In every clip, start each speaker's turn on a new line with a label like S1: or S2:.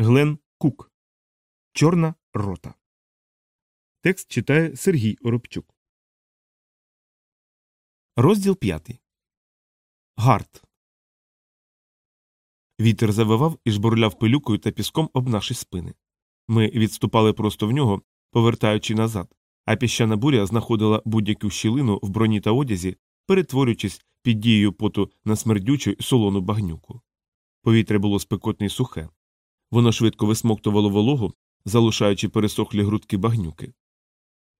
S1: Глен Кук. Чорна рота. Текст читає Сергій Оробчук. Розділ п'ятий. Гарт. Вітер завивав і жбурляв пилюкою та піском об наші спини. Ми відступали просто в нього, повертаючи назад, а піщана буря знаходила будь-яку щілину в броні та одязі, перетворюючись під дією поту на смердючу солону багнюку. Повітря було спекотне й сухе. Воно швидко висмоктувало вологу, залишаючи пересохлі грудки багнюки.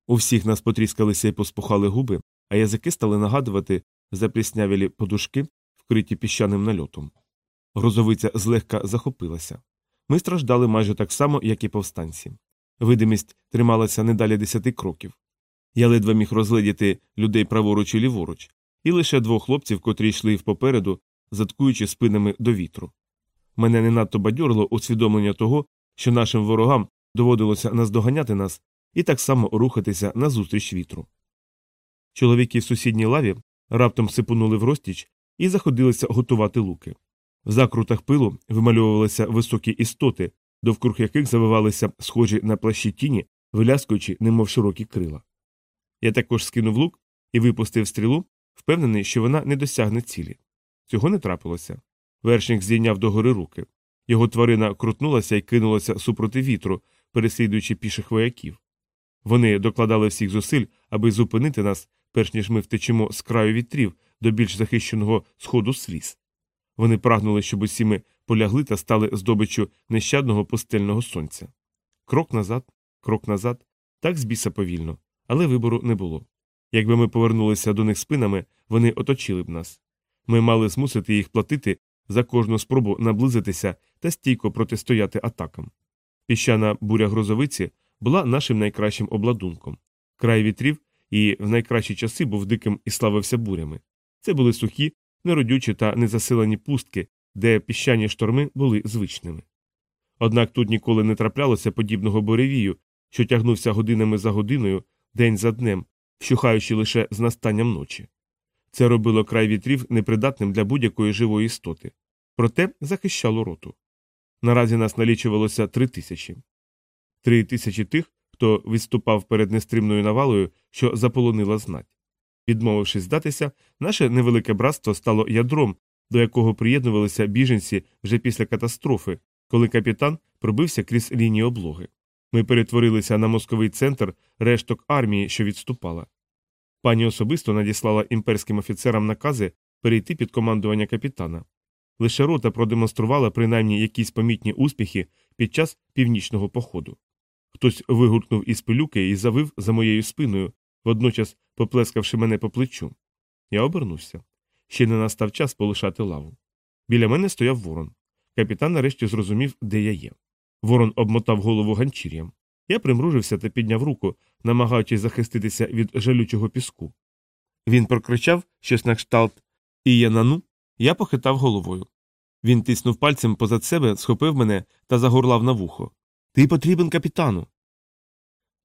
S1: У всіх нас потріскалися і поспухали губи, а язики стали нагадувати запліснявілі подушки, вкриті піщаним нальотом. Грозовиця злегка захопилася. Ми страждали майже так само, як і повстанці. Видимість трималася не далі десяти кроків. Я ледве міг розгледіти людей праворуч і ліворуч, і лише двох хлопців, котрі йшли впопереду, заткуючи спинами до вітру. Мене не надто бадьорило усвідомлення того, що нашим ворогам доводилося наздоганяти нас і так само рухатися назустріч вітру. Чоловіки в сусідній лаві раптом сипунули в розтіч і заходилися готувати луки. В закрутах пилу вимальовувалися високі істоти, довкруг яких завивалися схожі на плащі тіні, виляскуючи, немов широкі крила. Я також скинув лук і випустив стрілу, впевнений, що вона не досягне цілі. Цього не трапилося. Вершник здійняв догори руки. Його тварина крутнулася і кинулася супроти вітру, переслідуючи піших вояків. Вони докладали всіх зусиль, аби зупинити нас, перш ніж ми втечемо з краю вітрів до більш захищеного сходу сліз. Вони прагнули, щоб усі ми полягли та стали здобиччю нещадного пустельного сонця. Крок назад, крок назад, так з біса повільно, але вибору не було. Якби ми повернулися до них спинами, вони оточили б нас. Ми мали змусити їх платити за кожну спробу наблизитися та стійко протистояти атакам. Піщана буря грозовиці була нашим найкращим обладунком. Край вітрів і в найкращі часи був диким і славився бурями. Це були сухі, неродючі та незасилені пустки, де піщані шторми були звичними. Однак тут ніколи не траплялося подібного буревію, що тягнувся годинами за годиною, день за днем, вщухаючи лише з настанням ночі. Це робило край вітрів непридатним для будь-якої живої істоти, проте захищало роту. Наразі нас налічувалося три тисячі. Три тисячі тих, хто відступав перед нестримною навалою, що заполонила знать. Відмовившись здатися, наше невелике братство стало ядром, до якого приєднувалися біженці вже після катастрофи, коли капітан пробився крізь лінії облоги. Ми перетворилися на мозковий центр решток армії, що відступала. Пані особисто надіслала імперським офіцерам накази перейти під командування капітана. Лише рота продемонструвала принаймні якісь помітні успіхи під час північного походу. Хтось вигукнув із пилюки і завив за моєю спиною, водночас поплескавши мене по плечу. Я обернувся. Ще не настав час полишати лаву. Біля мене стояв ворон. Капітан нарешті зрозумів, де я є. Ворон обмотав голову ганчір'ям. Я примружився та підняв руку, намагаючись захиститися від жалючого піску. Він прокричав щось на кшталт Ієнану, я похитав головою. Він тиснув пальцем позад себе, схопив мене та загорлав на вухо. Ти потрібен капітану.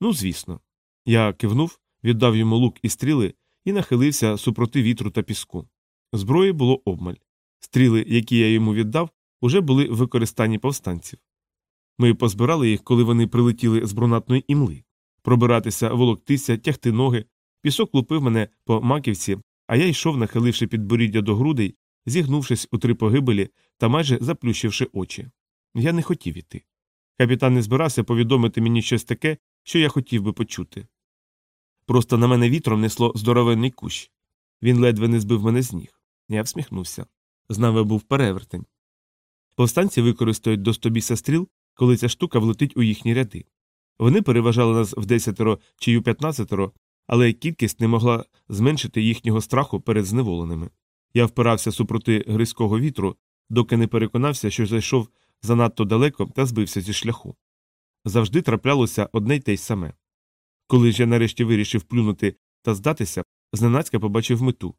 S1: Ну, звісно. Я кивнув, віддав йому лук і стріли і нахилився супроти вітру та піску. Зброї було обмаль. Стріли, які я йому віддав, уже були в використанні повстанців. Ми позбирали їх, коли вони прилетіли з брунатної імли. Пробиратися, волоктися, тягти ноги. Пісок лупив мене по маківці, а я йшов, нахиливши підборіддя до грудей, зігнувшись у три погибелі та майже заплющивши очі. Я не хотів іти. Капітан не збирався повідомити мені щось таке, що я хотів би почути. Просто на мене вітром несло здоровенний кущ. Він ледве не збив мене з ніг. Я всміхнувся. З нами був перевертень. Повстанці використають до стобіса стріл, коли ця штука влетить у їхні ряди. Вони переважали нас в десятеро чи у п'ятнадцятеро, але кількість не могла зменшити їхнього страху перед зневоленими. Я впирався супроти гризького вітру, доки не переконався, що зайшов занадто далеко та збився зі шляху. Завжди траплялося одне й те й саме. Коли ж я нарешті вирішив плюнути та здатися, зненацька побачив мету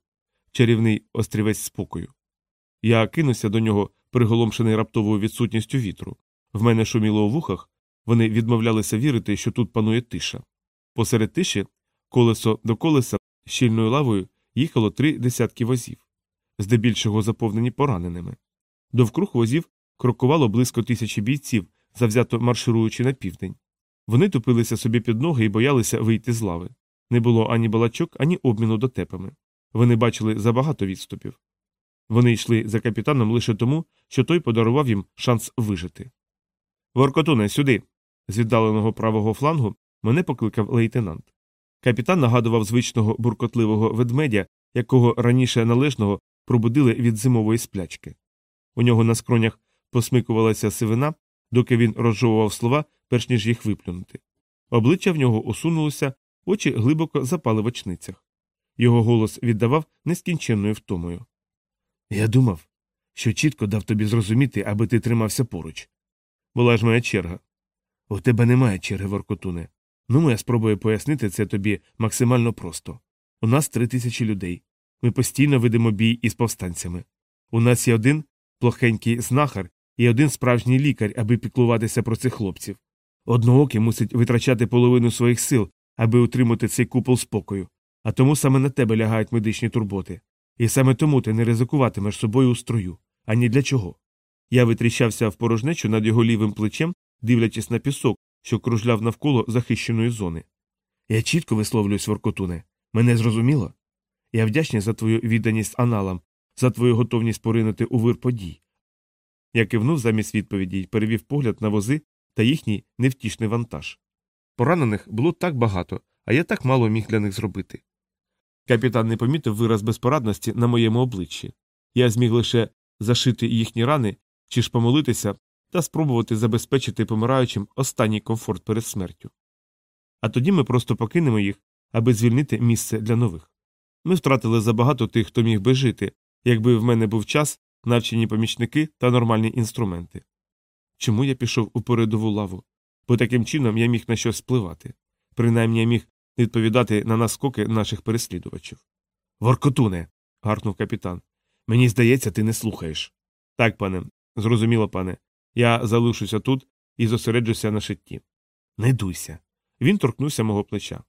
S1: чарівний острівець спокою. Я кинувся до нього, приголомшений раптовою відсутністю вітру. В мене шуміло у вухах, вони відмовлялися вірити, що тут панує тиша. Посеред тиші, колесо до колеса, щільною лавою їхало три десятки возів, здебільшого заповнені пораненими. Довкруг возів крокувало близько тисячі бійців, завзято маршируючи на південь. Вони тупилися собі під ноги і боялися вийти з лави. Не було ані балачок, ані обміну дотепами. Вони бачили забагато відступів. Вони йшли за капітаном лише тому, що той подарував їм шанс вижити. Воркотуне, сюди. З віддаленого правого флангу мене покликав лейтенант. Капітан нагадував звичного буркотливого ведмедя, якого раніше належного пробудили від зимової сплячки. У нього на скронях посмикувалася сивина, доки він розжовував слова, перш ніж їх виплюнути. Обличчя в нього осунулося, очі глибоко запали в очницях. Його голос віддавав нескінченною втомою. Я думав, що чітко дав тобі зрозуміти, аби ти тримався поруч. Була ж моя черга. У тебе немає черги, Воркотуне. Ну, я спробую пояснити це тобі максимально просто. У нас три тисячі людей. Ми постійно ведемо бій із повстанцями. У нас є один плохенький знахар і один справжній лікар, аби піклуватися про цих хлопців. Одноокий мусить витрачати половину своїх сил, аби утримати цей купол спокою, а тому саме на тебе лягають медичні турботи. І саме тому ти не ризикуватимеш собою у строю. Ані для чого. Я витріщався в порожнечу над його лівим плечем, дивлячись на пісок, що кружляв навколо захищеної зони. Я чітко висловлююсь, Воркотуне. Мене зрозуміло? Я вдячний за твою відданість аналам, за твою готовність поринути у вир подій. Я кивнув замість відповіді й перевів погляд на вози та їхній невтішний вантаж. Поранених було так багато, а я так мало міг для них зробити. Капітан не помітив вираз безпорадності на моєму обличчі. Я зміг лише зашити їхні рани чи ж помолитися та спробувати забезпечити помираючим останній комфорт перед смертю. А тоді ми просто покинемо їх, аби звільнити місце для нових. Ми втратили забагато тих, хто міг би жити, якби в мене був час, навчені помічники та нормальні інструменти. Чому я пішов у передову лаву? Бо таким чином я міг на щось впливати. Принаймні я міг відповідати на наскоки наших переслідувачів. Воркотуне. гаркнув капітан. Мені здається, ти не слухаєш. Так, пане, зрозуміло, пане. Я залишуся тут і зосереджуся на шитті. Не дуйся. Він торкнувся мого плеча.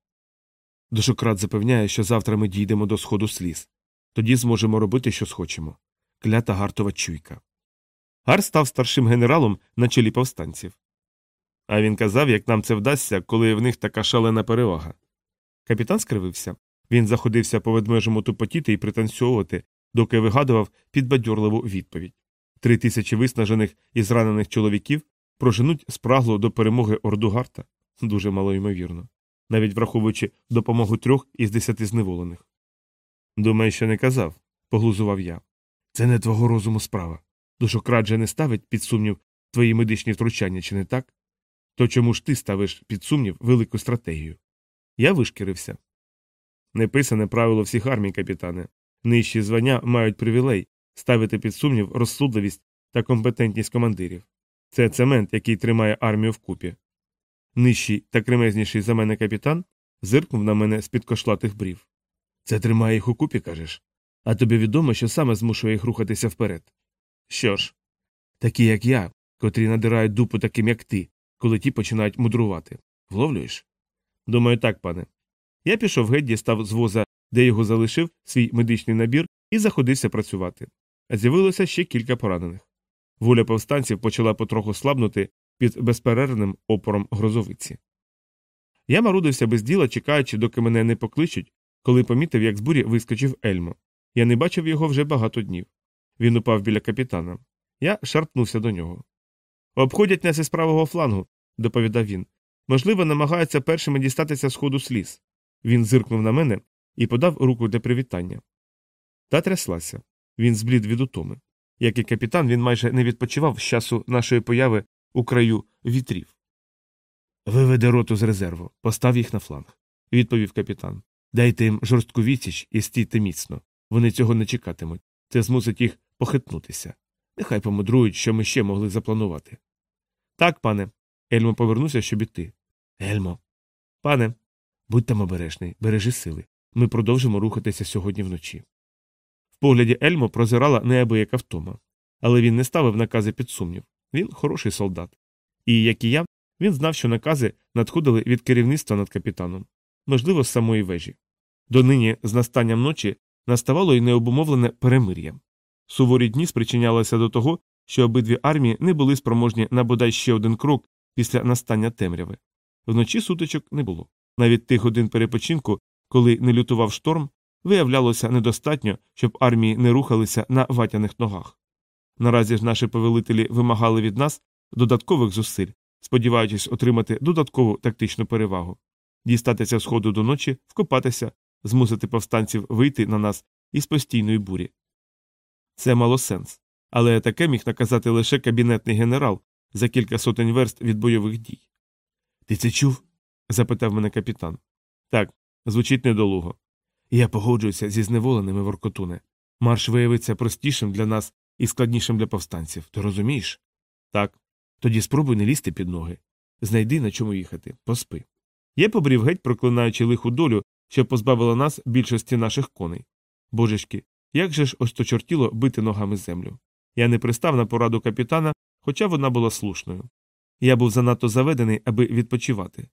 S1: Дошократ запевняє, що завтра ми дійдемо до сходу сліз. Тоді зможемо робити, що схочемо. Клята гартова чуйка. Гар став старшим генералом на чолі повстанців. А він казав, як нам це вдасться, коли в них така шалена перевага. Капітан скривився. Він заходився по ведмежому тупотіти і пританцьовувати, доки вигадував підбадьорливу відповідь. Три тисячі виснажених і зранених чоловіків проженуть спрагло до перемоги Ордугарта дуже малоймовірно, навіть враховуючи допомогу трьох із десяти зневолених. Думаю, що не казав, поглузував я. Це не твого розуму справа. Душократ же не ставить під сумнів твої медичні втручання, чи не так? То чому ж ти ставиш під сумнів велику стратегію? Я вишкірився. Неписане правило всіх армій, капітане. Нижчі звання мають привілей ставити під сумнів розсудливість та компетентність командирів. Це цемент, який тримає армію вкупі. Нижчий та кремезніший за мене капітан зиркнув на мене з під кошлатих брів. Це тримає їх у купі, кажеш? А тобі відомо, що саме змушує їх рухатися вперед. Що ж, такі, як я, котрі надирають дупу таким, як ти, коли ті починають мудрувати. Вловлюєш? Думаю, так, пане. Я пішов геть, дістав з воза, де його залишив, свій медичний набір, і заходився працювати. А з'явилося ще кілька поранених. Воля повстанців почала потроху слабнути під безперервним опором грозовиці. Я марудився без діла, чекаючи, доки мене не покличуть, коли помітив, як з бурі вискочив Ельмо. Я не бачив його вже багато днів. Він упав біля капітана. Я шарпнувся до нього. Обходять нас із правого флангу, доповідав він. Можливо, намагаються першими дістатися сходу сліз. Він зиркнув на мене і подав руку для привітання. Та тряслася. Він зблід від утоми. Як і капітан, він майже не відпочивав з часу нашої появи у краю вітрів. Виведе роту з резерву, постав їх на фланг, відповів капітан. Дайте їм жорстку відсіч і стійте міцно. Вони цього не чекатимуть. Це змусить їх похитнутися. Нехай помудрують, що ми ще могли запланувати. Так, пане. Ельмо повернувся, щоб іти. Ельмо. Пане. Будь там обережний, бережи сили. Ми продовжимо рухатися сьогодні вночі. В погляді Ельмо прозирала неабияка втома. Але він не ставив накази під сумнів. Він хороший солдат. І, як і я, він знав, що накази надходили від керівництва над капітаном, можливо, з самої вежі. Донині, з настанням ночі, наставало й необумовлене перемир'я. Суворі дні спричинялися до того, що обидві армії не були спроможні на бодай ще один крок після настання темряви. Вночі сутичок не було. Навіть тих годин перепочинку, коли не лютував шторм, виявлялося недостатньо, щоб армії не рухалися на ватяних ногах. Наразі ж наші повелителі вимагали від нас додаткових зусиль, сподіваючись отримати додаткову тактичну перевагу, дістатися сходу до ночі, вкопатися, змусити повстанців вийти на нас із постійної бурі. Це мало сенс, але таке міг наказати лише кабінетний генерал за кілька сотень верст від бойових дій. Ти це чув? запитав мене капітан. Так, звучить недолуго. Я погоджуюся зі зневоленими воркотуне. Марш виявиться простішим для нас і складнішим для повстанців. Ти розумієш? Так. Тоді спробуй не лізти під ноги. Знайди на чому їхати, поспи. Я побрів геть, проклинаючи лиху долю, що позбавила нас більшості наших коней. Божечки, як же ж ось то чортіло бити ногами землю? Я не пристав на пораду капітана, хоча вона була слушною. Я був занадто заведений, аби відпочивати.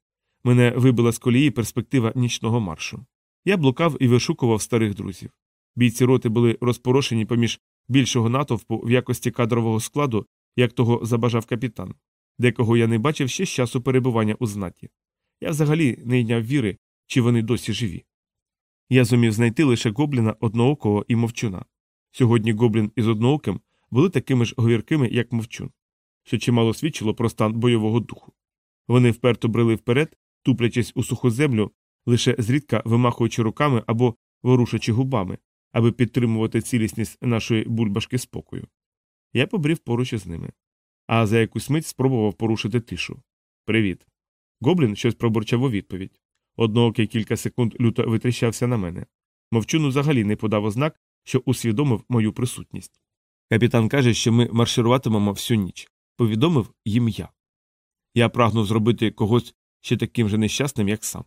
S1: Мене вибила з колії перспектива нічного маршу. Я блукав і вишукував старих друзів. Бійці роти були розпорошені поміж більшого натовпу в якості кадрового складу, як того забажав капітан, декого я не бачив ще з часу перебування у знаті. Я взагалі не йняв віри, чи вони досі живі. Я зумів знайти лише гобліна одноокого і мовчуна. Сьогодні гоблін із однооким були такими ж говіркими, як мовчун, що чимало свідчило про стан бойового духу. Вони вперто брели вперед, туплячись у суху землю, лише зрідка вимахуючи руками або ворушачи губами, аби підтримувати цілісність нашої бульбашки спокою. Я побрів поруч із ними. А за якусь мить спробував порушити тишу. Привіт. Гоблін щось пробурчав у відповідь. Одноокий кілька секунд люто витріщався на мене. Мовчун взагалі не подав ознак, що усвідомив мою присутність. Капітан каже, що ми маршируватимемо всю ніч, повідомив їм я. Я прагнув зробити когось ще таким же нещасним, як сам.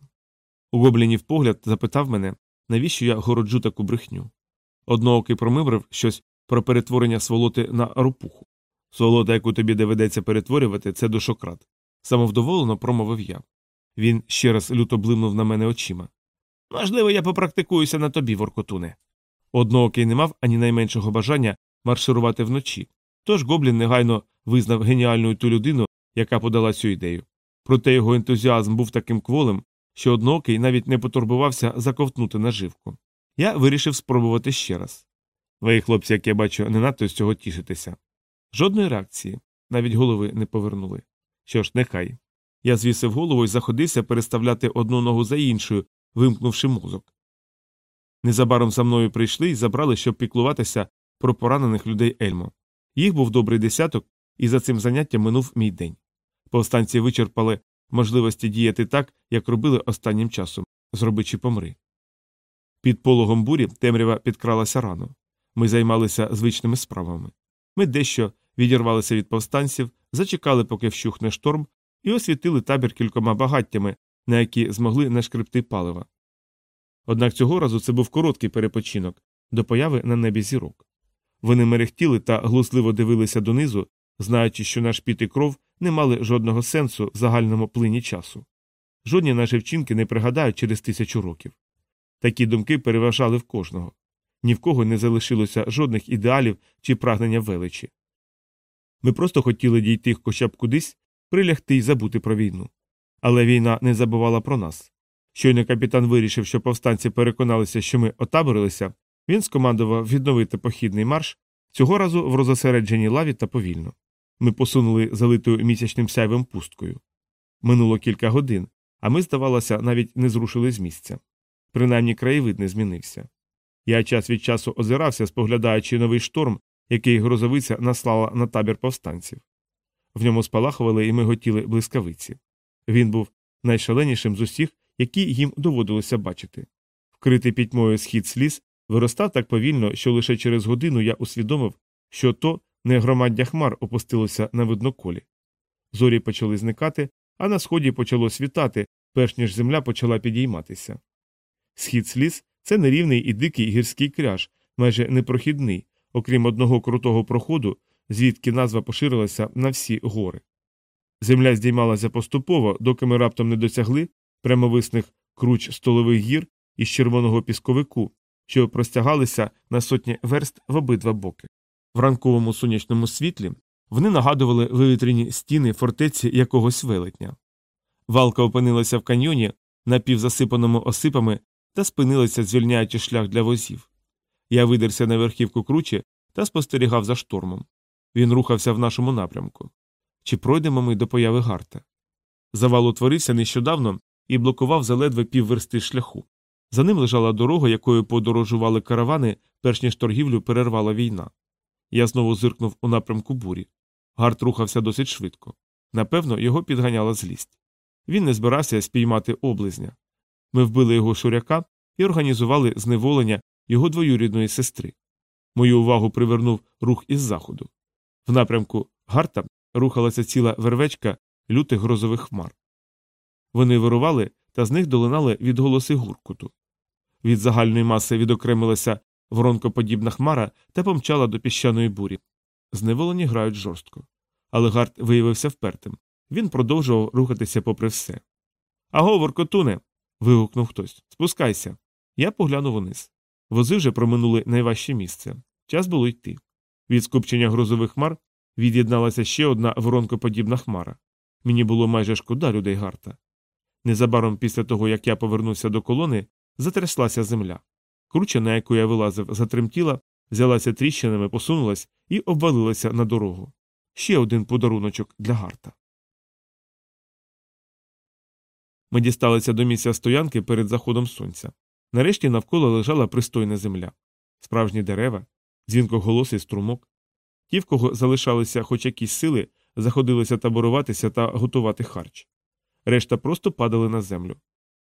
S1: У гоблінів погляд запитав мене, навіщо я городжу таку брехню. Одноокий промиврив щось про перетворення сволоти на ропуху. Сволота, яку тобі доведеться перетворювати, це душократ. Самовдоволено промовив я. Він ще раз люто блимнув на мене очима. Можливо, я попрактикуюся на тобі, воркотуне. Одноокий не мав ані найменшого бажання марширувати вночі, тож Гоблін негайно визнав геніальною ту людину, яка подала цю ідею. Проте його ентузіазм був таким кволим, що одноокий навіть не потурбувався заковтнути наживку. Я вирішив спробувати ще раз. Ви, хлопці, як я бачу, не надто з цього тішитеся. Жодної реакції, навіть голови не повернули. Що ж, нехай. Я звісив голову і заходився переставляти одну ногу за іншою, вимкнувши мозок. Незабаром за мною прийшли і забрали, щоб піклуватися про поранених людей Ельмо. Їх був добрий десяток, і за цим заняттям минув мій день. Повстанці вичерпали можливості діяти так, як робили останнім часом зроби чи помри. Під пологом бурі темрява підкралася рано. Ми займалися звичними справами. Ми дещо відірвалися від повстанців, зачекали, поки вщухне шторм, і освітили табір кількома багаттями, на які змогли нашкребти палива. Однак цього разу це був короткий перепочинок до появи на небі зірок. Вони мерехтіли та глузливо дивилися донизу, знаючи, що наш піт і кров не мали жодного сенсу в загальному плині часу. Жодні наші вчинки не пригадають через тисячу років. Такі думки переважали в кожного. Ні в кого не залишилося жодних ідеалів чи прагнення величі. Ми просто хотіли дійти хоча б кудись, прилягти і забути про війну. Але війна не забувала про нас. Щойно капітан вирішив, що повстанці переконалися, що ми отаборилися, він скомандував відновити похідний марш, цього разу в розосередженій лаві та повільно. Ми посунули залитою місячним сяйвом пусткою. Минуло кілька годин, а ми, здавалося, навіть не зрушили з місця. Принаймні краєвид не змінився. Я час від часу озирався, споглядаючи новий шторм, який грозовиця наслала на табір повстанців. В ньому спалахували і ми готіли блискавиці. Він був найшаленішим з усіх, які їм доводилося бачити. Вкритий пітьмою схід сліз виростав так повільно, що лише через годину я усвідомив, що то не громаддя хмар опустилося на видноколі. Зорі почали зникати, а на сході почало світати, перш ніж земля почала підійматися. Схід сліз це нерівний і дикий гірський кряж, майже непрохідний, окрім одного крутого проходу, звідки назва поширилася на всі гори. Земля здіймалася поступово, доки ми раптом не досягли прямовисних круч столових гір із червоного пісковику, що простягалися на сотні верст в обидва боки. В ранковому сонячному світлі вони нагадували вивітрені стіни фортеці якогось велетня. Валка опинилася в каньйоні, напівзасипаному осипами, та спинилася, звільняючи шлях для возів. Я видерся на верхівку кручі та спостерігав за штормом. Він рухався в нашому напрямку. Чи пройдемо ми до появи гарта? Завал утворився нещодавно і блокував заледве півверсти шляху. За ним лежала дорога, якою подорожували каравани, перш ніж торгівлю перервала війна. Я знову зиркнув у напрямку бурі. Гарт рухався досить швидко. Напевно, його підганяла злість. Він не збирався спіймати облизня. Ми вбили його шуряка і організували зневолення його двоюрідної сестри. Мою увагу привернув рух із заходу. В напрямку Гарта рухалася ціла вервечка лютих грозових хмар. Вони вирували, та з них долинали відголоси гуркуту. Від загальної маси відокремилася воронкоподібна хмара та помчала до піщаної бурі. Зневолені грають жорстко. Але Гарт виявився впертим. Він продовжував рухатися попри все. Аго, воркотуне. Вигукнув хтось. Спускайся. Я поглянув униз. Вози вже проминули найважче місце. Час було йти. Від скупчення грозових хмар від'єдналася ще одна воронкоподібна хмара. Мені було майже шкода людей Гарта. Незабаром після того, як я повернувся до колони, затряслася земля. Круча, на яку я вилазив, затремтіла, взялася тріщинами, посунулась і обвалилася на дорогу. Ще один подаруночок для Гарта. Ми дісталися до місця стоянки перед заходом сонця. Нарешті навколо лежала пристойна земля, справжні дерева, дзвінкоголосий струмок. Ті, в кого залишалися хоч якісь сили, заходилися таборуватися та готувати харч. Решта просто падали на землю.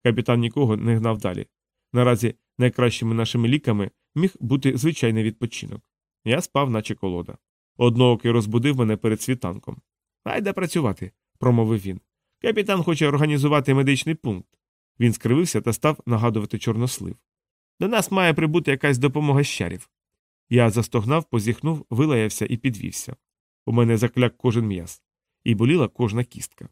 S1: Капітан нікого не гнав далі. Наразі найкращими нашими ліками міг бути звичайний відпочинок. Я спав, наче колода. Одноокий розбудив мене перед світанком. Гайда працювати, промовив він. Капітан хоче організувати медичний пункт. Він скривився та став нагадувати чорнослив. До нас має прибути якась допомога щарів. Я застогнав, позіхнув, вилаявся і підвівся. У мене закляк кожен м'яз, і боліла кожна кістка.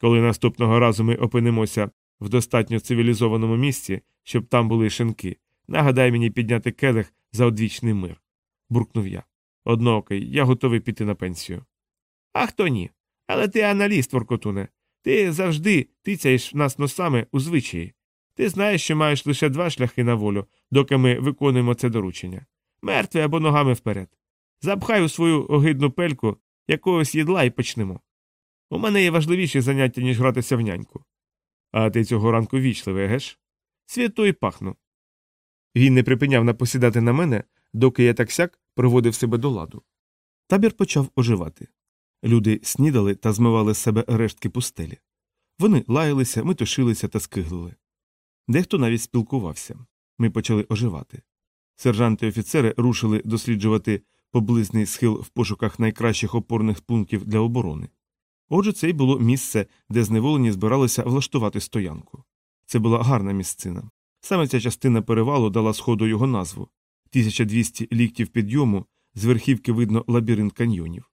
S1: Коли наступного разу ми опинимося в достатньо цивілізованому місці, щоб там були шинки, нагадай мені підняти келих за одвічний мир. буркнув я. Одноокий, я готовий піти на пенсію. А хто ні? Але ти аналіст, Воркотуне. Ти завжди тицяєш нас носами у звичаї. Ти знаєш, що маєш лише два шляхи на волю, доки ми виконуємо це доручення мертвий або ногами вперед. Запхай у свою огидну пельку якогось їдла і почнемо. У мене є важливіші заняття, ніж гратися в няньку. А ти цього ранку вічливий, геш? Свято і пахну. Він не припиняв напосідати на мене, доки я так сяк проводив себе до ладу. Табір почав оживати. Люди снідали та змивали з себе рештки пустелі. Вони лаялися, метушилися та скиглили. Дехто навіть спілкувався. Ми почали оживати. Сержанти і офіцери рушили досліджувати поблизний схил в пошуках найкращих опорних пунктів для оборони. Отже, це й було місце, де зневолені збиралися влаштувати стоянку. Це була гарна місцина. Саме ця частина перевалу дала сходу його назву 1200 ліктів підйому, з верхівки видно лабіринт каньйонів.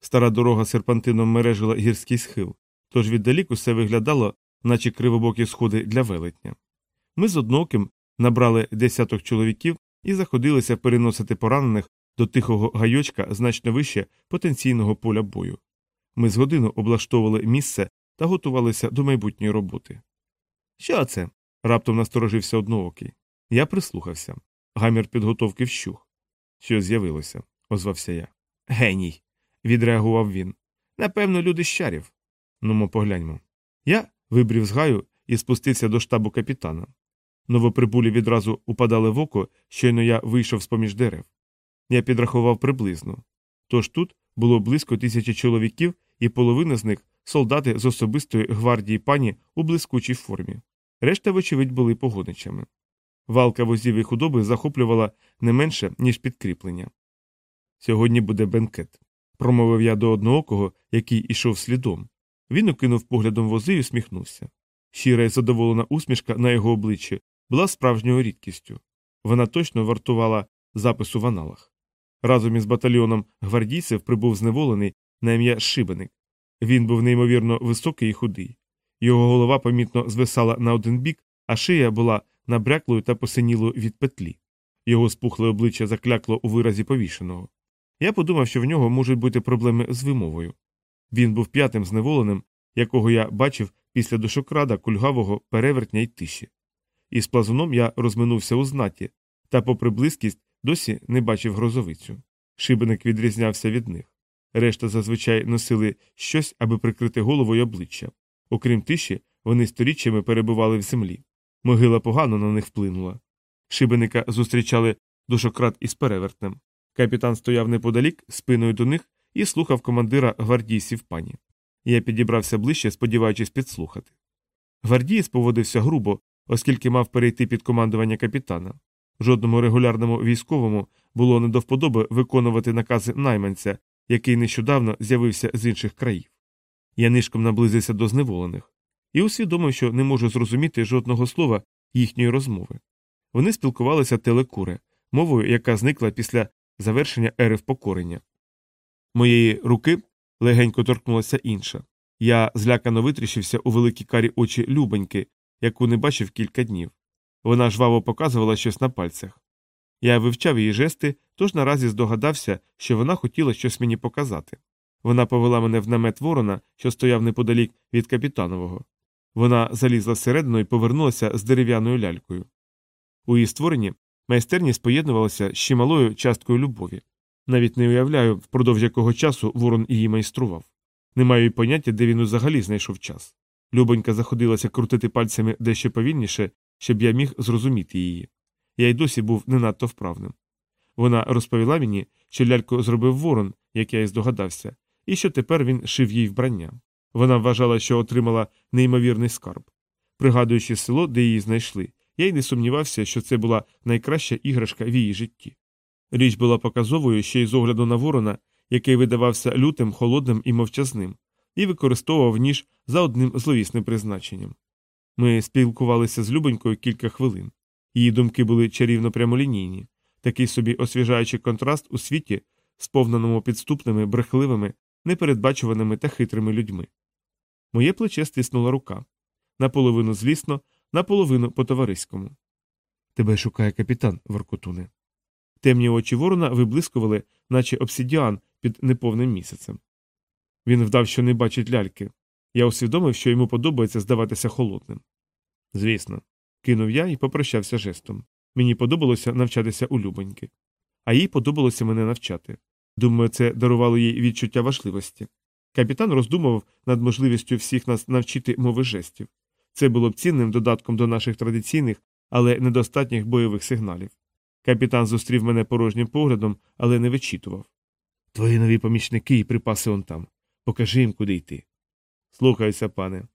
S1: Стара дорога серпантином мережила гірський схил, тож віддалік усе виглядало, наче кривобокі сходи для велетня. Ми з одноким набрали десяток чоловіків і заходилися переносити поранених до тихого гайочка значно вище потенційного поля бою. Ми з годину облаштовували місце та готувалися до майбутньої роботи. Що це? раптом насторожився одноокий. Я прислухався. Гамір підготовки вщух. Що з'явилося, озвався я. Геній. Відреагував він. Напевно, люди щарів. Ну, ми погляньмо. Я вибрів з гаю і спустився до штабу капітана. Новоприбулі відразу упадали в око, щойно я вийшов з поміж дерев. Я підрахував приблизно. Тож тут було близько тисячі чоловіків, і половина з них солдати з особистої гвардії пані у блискучій формі. Решта, вочевидь, були погодничами. Валка возів і худоби захоплювала не менше, ніж підкріплення. Сьогодні буде бенкет, промовив я до одноокого, який ішов слідом. Він окинув поглядом вози і усміхнувся. Щира і задоволена усмішка на його обличчі була справжньою рідкістю. Вона точно вартувала запису в аналах. Разом із батальйоном гвардійців прибув зневолений на ім'я Шибеник. Він був неймовірно високий і худий. Його голова помітно звисала на один бік, а шия була набряклою та посинілою від петлі. Його спухле обличчя заклякло у виразі повішеного. Я подумав, що в нього можуть бути проблеми з вимовою. Він був п'ятим зневоленим, якого я бачив після душокрада, кульгавого перевертня й тиші. Із плазуном я розминувся у знаті, та, попри близькість, досі не бачив грозовицю. Шибеник відрізнявся від них. Решта зазвичай носили щось, аби прикрити голову й обличчя. Окрім тиші, вони сторіччями перебували в землі. Могила погано на них вплинула. Шибеника зустрічали душократ із перевертнем. Капітан стояв неподалік, спиною до них, і слухав командира гвардійців пані. Я підібрався ближче, сподіваючись підслухати. Гвардієць поводився грубо, оскільки мав перейти під командування капітана. Жодному регулярному військовому було не до вподоби виконувати накази найманця, який нещодавно з'явився з інших країв. Я нишком наблизився до зневолених і усвідомив, що не можу зрозуміти жодного слова їхньої розмови. Вони спілкувалися телекуре, мовою, яка зникла після завершення ери впокорення. Моєї руки легенько торкнулася інша. Я злякано витріщився у великі карі очі Любоньки, яку не бачив кілька днів. Вона жваво показувала щось на пальцях. Я вивчав її жести, тож наразі здогадався, що вона хотіла щось мені показати. Вона повела мене в намет ворона, що стояв неподалік від капітанового. Вона залізла всередину і повернулася з дерев'яною лялькою. У її створенні майстерність поєднувалася з чималою часткою любові. Навіть не уявляю, впродовж якого часу ворон її майстрував. Не маю й поняття, де він взагалі знайшов час. Любонька заходилася крутити пальцями дещо повільніше, щоб я міг зрозуміти її. Я й досі був не надто вправним. Вона розповіла мені, що ляльку зробив ворон, як я й здогадався, і що тепер він шив їй вбрання. Вона вважала, що отримала неймовірний скарб. Пригадуючи село, де її знайшли, я й не сумнівався, що це була найкраща іграшка в її житті. Річ була показовою ще й з огляду на ворона, який видавався лютим, холодним і мовчазним, і використовував ніж за одним зловісним призначенням. Ми спілкувалися з Любонькою кілька хвилин. Її думки були чарівно прямолінійні, такий собі освіжаючий контраст у світі, сповненому підступними, брехливими, непередбачуваними та хитрими людьми. Моє плече стиснула рука наполовину злісно, наполовину по товариському. Тебе шукає капітан, Воркотуне. Темні очі ворона виблискували, наче обсідіан під неповним місяцем. Він вдав, що не бачить ляльки. Я усвідомив, що йому подобається здаватися холодним. Звісно, кинув я і попрощався жестом. Мені подобалося навчатися у Любоньки. А їй подобалося мене навчати. Думаю, це дарувало їй відчуття важливості. Капітан роздумував над можливістю всіх нас навчити мови жестів. Це було б цінним додатком до наших традиційних, але недостатніх бойових сигналів. Капітан зустрів мене порожнім поглядом, але не вичитував. Твої нові помічники і припаси он там. Покажи їм, куди йти. Слухайся, пане.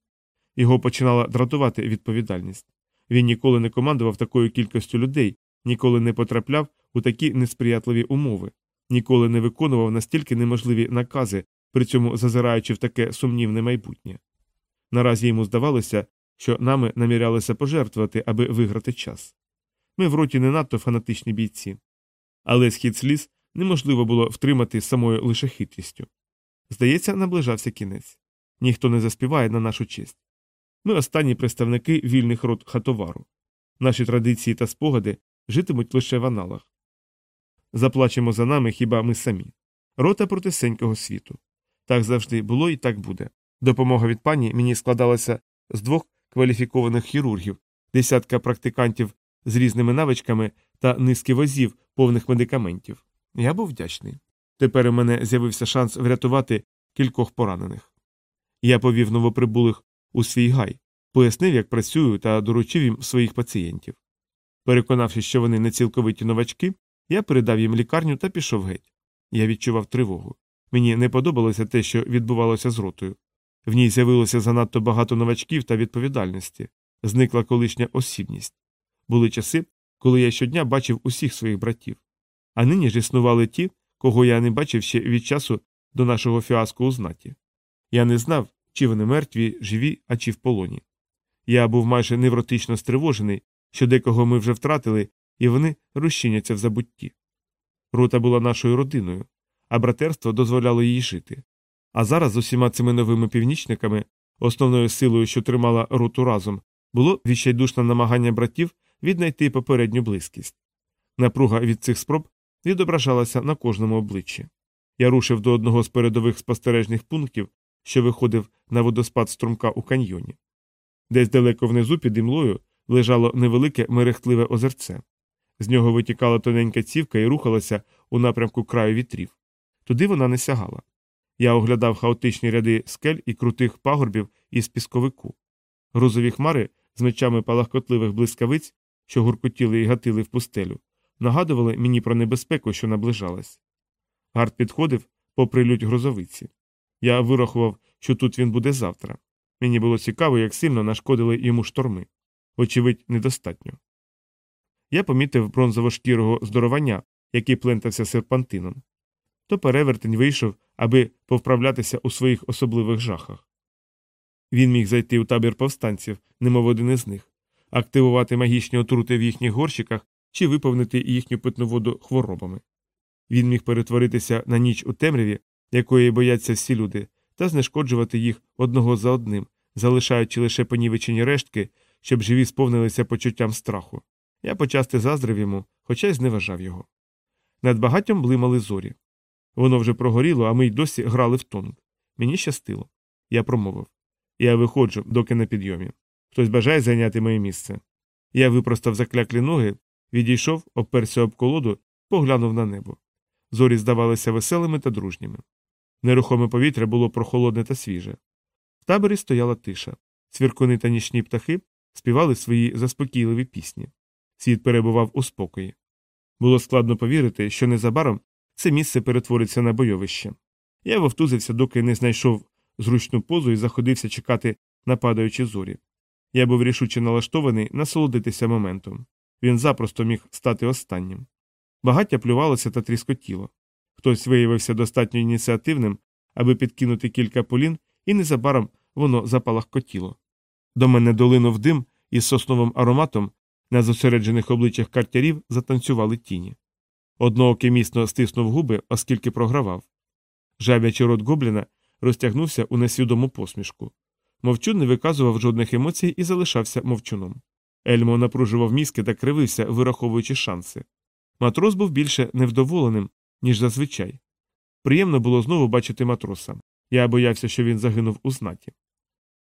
S1: Його починала дратувати відповідальність. Він ніколи не командував такою кількістю людей, ніколи не потрапляв у такі несприятливі умови, ніколи не виконував настільки неможливі накази, при цьому зазираючи в таке сумнівне майбутнє. Наразі йому здавалося, що нами намірялися пожертвувати, аби виграти час. Ми в роті не надто фанатичні бійці, але схід сліз неможливо було втримати самою лише хитрістю. Здається, наближався кінець. Ніхто не заспіває на нашу честь. Ми останні представники вільних род хатовару. Наші традиції та спогади житимуть лише в аналах. Заплачемо за нами хіба ми самі. Рота протисенького світу. Так завжди було і так буде. Допомога від пані мені складалася з двох кваліфікованих хірургів, десятка практикантів з різними навичками та низки возів, повних медикаментів. Я був вдячний. Тепер у мене з'явився шанс врятувати кількох поранених. Я повів новоприбулих у свій гай, пояснив, як працюю, та доручив їм своїх пацієнтів. Переконавшись, що вони не цілковиті новачки, я передав їм лікарню та пішов геть. Я відчував тривогу. Мені не подобалося те, що відбувалося з ротою. В ній з'явилося занадто багато новачків та відповідальності, зникла колишня осібність. Були часи, коли я щодня бачив усіх своїх братів. А нині ж існували ті, кого я не бачив ще від часу до нашого фіаско у знаті. Я не знав, чи вони мертві, живі, а чи в полоні. Я був майже невротично стривожений, що декого ми вже втратили, і вони розчиняться в забутті. Рота була нашою родиною, а братерство дозволяло їй жити. А зараз з усіма цими новими північниками, основною силою, що тримала роту разом, було відчайдушне намагання братів віднайти попередню близькість. Напруга від цих спроб відображалася на кожному обличчі. Я рушив до одного з передових спостережних пунктів, що виходив на водоспад струмка у каньйоні. Десь далеко внизу під імлою лежало невелике мерехтливе озерце. З нього витікала тоненька цівка і рухалася у напрямку краю вітрів. Туди вона не сягала. Я оглядав хаотичні ряди скель і крутих пагорбів із пісковику. Грузові хмари з мечами палахкотливих блискавиць, що гуркотіли і гатили в пустелю, нагадували мені про небезпеку, що наближалась. Гард підходив попри лють грозовиці. Я вирахував, що тут він буде завтра. Мені було цікаво, як сильно нашкодили йому шторми. Очевидь, недостатньо. Я помітив бронзово-шкірого здоровання, який плентався серпантином. То перевертень вийшов, аби повправлятися у своїх особливих жахах. Він міг зайти у табір повстанців, немов один із них, активувати магічні отрути в їхніх горщиках чи виповнити їхню питну воду хворобами. Він міг перетворитися на ніч у темряві, якої бояться всі люди, та знешкоджувати їх одного за одним, залишаючи лише понівечені рештки, щоб живі сповнилися почуттям страху. Я почасти заздрив йому, хоча й зневажав його. Над багаттям блимали зорі. Воно вже прогоріло, а ми й досі грали в тонг. Мені щастило. Я промовив Я виходжу, доки на підйомі. Хтось бажає зайняти моє місце. Я випростав закляклі ноги, відійшов, оперся об колоду, поглянув на небо. Зорі здавалися веселими та дружніми. Нерухоме повітря було прохолодне та свіже. В таборі стояла тиша. Цвіркуни та нічні птахи співали свої заспокійливі пісні. Світ перебував у спокої. Було складно повірити, що незабаром це місце перетвориться на бойовище. Я вовтузився, доки не знайшов зручну позу і заходився чекати на падаючі зорі. Я був рішуче налаштований насолодитися моментом. Він запросто міг стати останнім. Багаття плювалося та тріскотіло. Хтось виявився достатньо ініціативним, аби підкинути кілька полін, і незабаром воно запалахкотіло. До мене долинув дим із сосновим ароматом, на зосереджених обличчях картярів затанцювали тіні. Одноокий міцно стиснув губи, оскільки програвав. Жаб'ячий рот гобліна розтягнувся у несвідому посмішку. Мовчун не виказував жодних емоцій і залишався мовчуном. Ельмо напружував мізки та кривився, вираховуючи шанси. Матрос був більше невдоволеним, ніж зазвичай. Приємно було знову бачити матроса. Я боявся, що він загинув у знаті.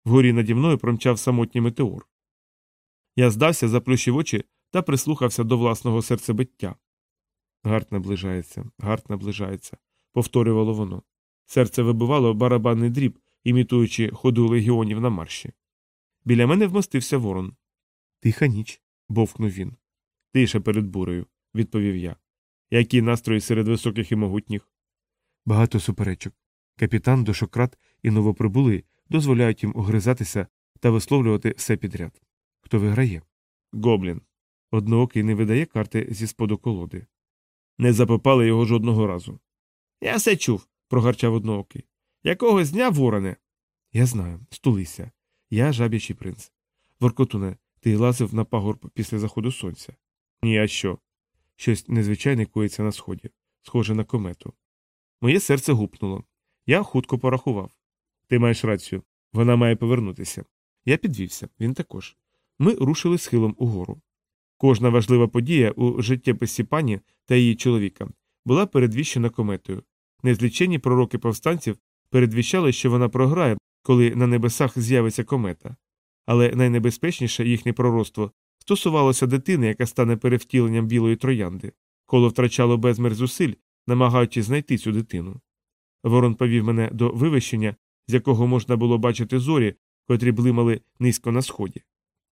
S1: Вгорі наді мною промчав самотній метеор. Я здався, заплющив очі та прислухався до власного серцебиття. Гарт наближається, гарт наближається, повторювало воно. Серце вибивало барабанний дріб, імітуючи ходу легіонів на марші. Біля мене вмостився ворон. Тиха ніч, бовкнув він. Тише перед бурею, відповів я. Які настрої серед високих і могутніх? Багато суперечок. Капітан, дошократ і новоприбулий дозволяють їм огризатися та висловлювати все підряд. Хто виграє? Гоблін. Одноокий не видає карти зі споду колоди. Не запопали його жодного разу. Я все чув, прогарчав одноокий. Якогось дня вороне. Я знаю, стулися. Я жаб'ячий принц. Воркотуне, ти лазив на пагорб після заходу сонця. Ні, а що? Щось незвичайне коїться на сході, схоже на комету. Моє серце гупнуло. Я хутко порахував. Ти маєш рацію. Вона має повернутися. Я підвівся, він також. Ми рушили схилом угору. Кожна важлива подія у життєписі пані та її чоловіка була передвіщена кометою. Незлічені пророки повстанців передвіщали, що вона програє, коли на небесах з'явиться комета. Але найнебезпечніше їхнє пророцтво стосувалося дитини, яка стане перевтіленням білої троянди, коло втрачало безмір зусиль, намагаючись знайти цю дитину. Ворон повів мене до вивищення, з якого можна було бачити зорі, котрі блимали низько на сході.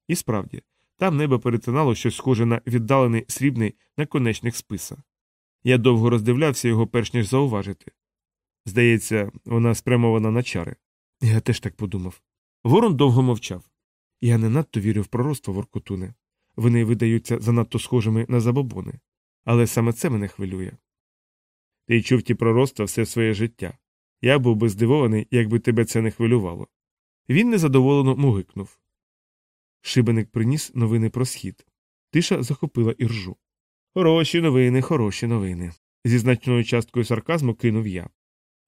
S1: І справді, там небо перетинало щось схоже на віддалений срібний наконечник списа. Я довго роздивлявся його, перш ніж зауважити. Здається, вона спрямована на чари. Я теж так подумав. Ворон довго мовчав. Я не надто вірю в пророцтво Воркотуне. Вони видаються занадто схожими на забобони. Але саме це мене хвилює. Ти чув ті пророцтва все своє життя. Я був би здивований, якби тебе це не хвилювало. Він незадоволено мугикнув. Шибеник приніс новини про схід. Тиша захопила іржу. Хороші новини, хороші новини. Зі значною часткою сарказму кинув я.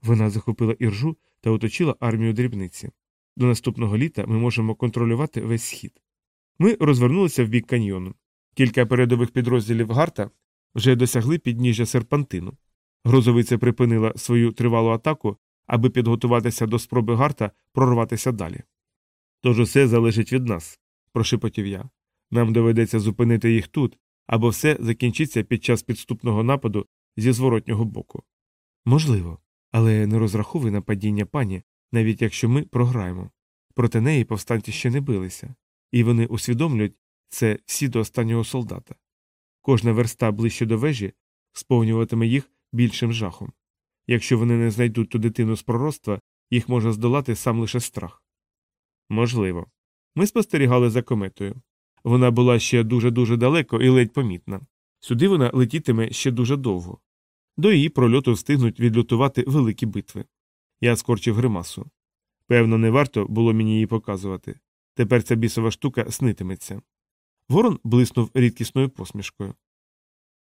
S1: Вона захопила іржу та оточила армію дрібниці. До наступного літа ми можемо контролювати весь схід. Ми розвернулися в бік каньйону. Кілька передових підрозділів Гарта вже досягли підніжжя серпантину. Грозовиця припинила свою тривалу атаку, аби підготуватися до спроби гарта прорватися далі. Тож усе залежить від нас, прошепотів я. Нам доведеться зупинити їх тут, або все закінчиться під час підступного нападу зі зворотнього боку. Можливо, але не розраховуй на падіння пані, навіть якщо ми програємо. Проти неї повстанці ще не билися, і вони усвідомлюють це всі до останнього солдата. Кожна верста ближче до вежі сповнюватиме їх більшим жахом. Якщо вони не знайдуть ту дитину з пророцтва, їх може здолати сам лише страх. Можливо. Ми спостерігали за кометою. Вона була ще дуже дуже далеко і ледь помітна. Сюди вона летітиме ще дуже довго. До її прольоту встигнуть відлютувати великі битви. Я скорчив гримасу. Певно, не варто було мені її показувати. Тепер ця бісова штука снитиметься. Ворон блиснув рідкісною посмішкою.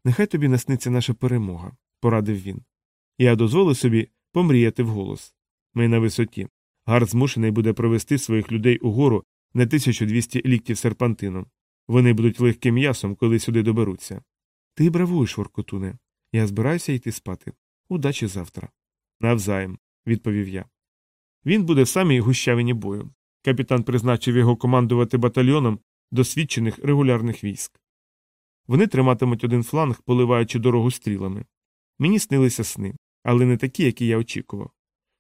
S1: Нехай тобі насниться наша перемога, порадив він. Я дозволив собі помріяти вголос. Ми на висоті. Гар змушений буде провести своїх людей угору на 1200 ліктів серпантином. Вони будуть легким м'ясом, коли сюди доберуться. Ти бравуєш, Воркотуне. Я збираюся йти спати. Удачі завтра. Навзаєм, відповів я. Він буде в самій гущавині бою. Капітан призначив його командувати батальйоном досвідчених регулярних військ. Вони триматимуть один фланг, поливаючи дорогу стрілами. Мені снилися сни, але не такі, які я очікував.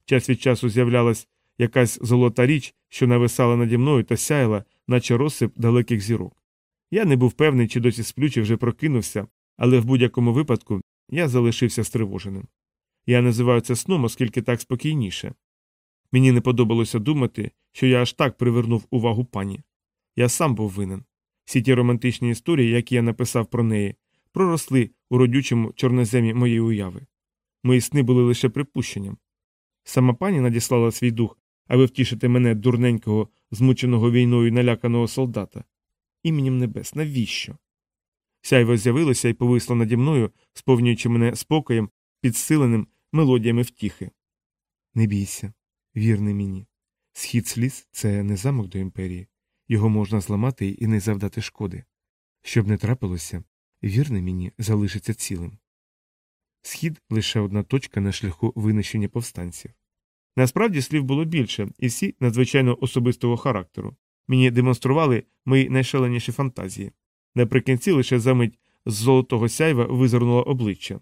S1: Час від часу з'являлась якась золота річ, що нависала наді мною та сяяла, наче розсип далеких зірок. Я не був певний, чи досі сплю, чи вже прокинувся, але в будь-якому випадку я залишився стривоженим. Я називаю це сном, оскільки так спокійніше. Мені не подобалося думати, що я аж так привернув увагу пані. Я сам був винен. Всі ті романтичні історії, які я написав про неї, проросли у родючому чорноземі моєї уяви. Мої сни були лише припущенням. Сама пані надіслала свій дух, аби втішити мене дурненького, змученого війною наляканого солдата. Іменем небес, навіщо? Сяйво з'явилося і повисло наді мною, сповнюючи мене спокоєм, підсиленим мелодіями втіхи. Не бійся, вірний мені. Схід сліз це не замок до імперії. Його можна зламати і не завдати шкоди. Щоб не трапилося, вірний мені залишиться цілим. Схід лише одна точка на шляху винищення повстанців. Насправді слів було більше, і всі надзвичайно особистого характеру. Мені демонстрували мої найшаленіші фантазії. Наприкінці лише за мить з золотого сяйва визирнуло обличчя.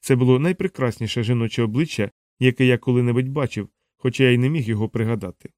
S1: Це було найпрекрасніше жіноче обличчя, яке я коли-небудь бачив, хоча я й не міг його пригадати.